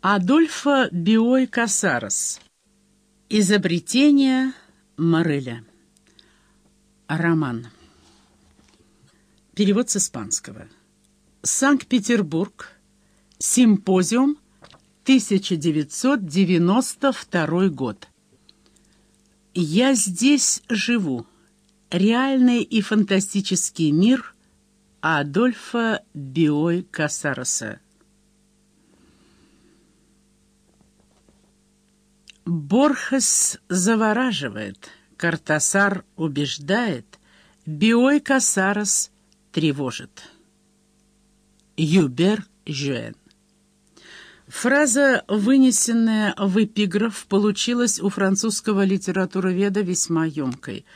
Адольфо Биой Касарос. Изобретение Мореля. Роман. Перевод с испанского. Санкт-Петербург. Симпозиум. 1992 год. Я здесь живу. Реальный и фантастический мир Адольфа Биой Касароса. Борхес завораживает, Картасар убеждает, Биой Касарос тревожит. Юбер Жюэн Фраза, вынесенная в эпиграф, получилась у французского литературоведа весьма емкой.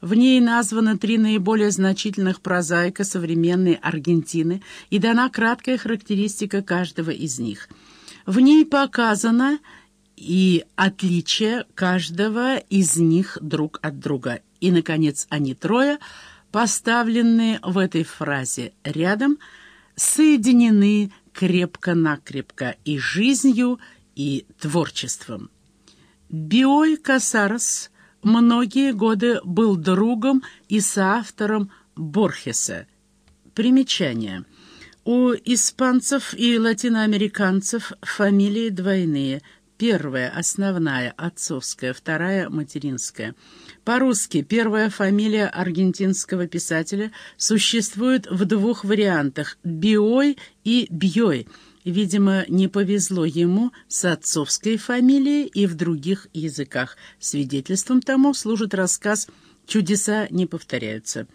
В ней названы три наиболее значительных прозаика современной Аргентины и дана краткая характеристика каждого из них. В ней показано и отличие каждого из них друг от друга. И, наконец, они трое, поставленные в этой фразе рядом, соединены крепко-накрепко и жизнью, и творчеством. Биой Касарос многие годы был другом и соавтором Борхеса. Примечание. У испанцев и латиноамериканцев фамилии двойные. Первая – основная, отцовская, вторая – материнская. По-русски первая фамилия аргентинского писателя существует в двух вариантах – Биой и Бьой. Видимо, не повезло ему с отцовской фамилией и в других языках. Свидетельством тому служит рассказ «Чудеса не повторяются».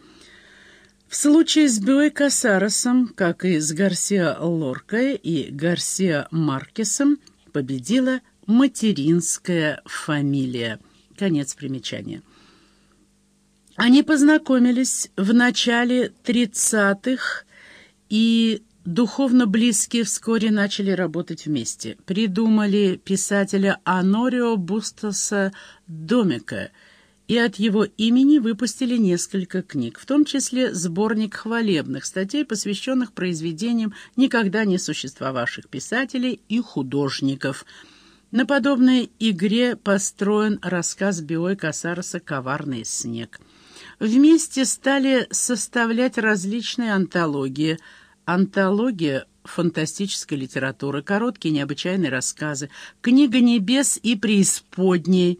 В случае с Бюэ Касаросом, как и с Гарсиа Лоркой и Гарсиа Маркесом, победила материнская фамилия. Конец примечания. Они познакомились в начале 30-х и духовно близкие вскоре начали работать вместе. Придумали писателя Анорио Бустаса Домика и от его имени выпустили несколько книг, в том числе сборник хвалебных статей, посвященных произведениям никогда не существовавших писателей и художников – на подобной игре построен рассказ Биой Касароса «Коварный снег». Вместе стали составлять различные антологии. Антология фантастической литературы, короткие необычайные рассказы, книга небес и преисподней.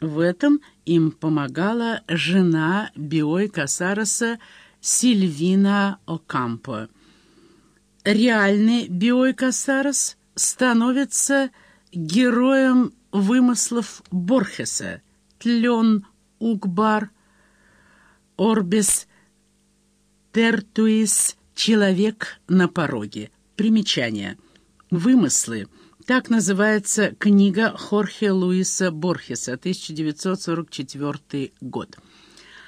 В этом им помогала жена Биой Касароса Сильвина Окампо. Реальный Биой Касарос становится героем вымыслов Борхеса Тлен Угбар Орбис Тертуис «Человек на пороге». Примечание. Вымыслы. Так называется книга Хорхе Луиса Борхеса, 1944 год.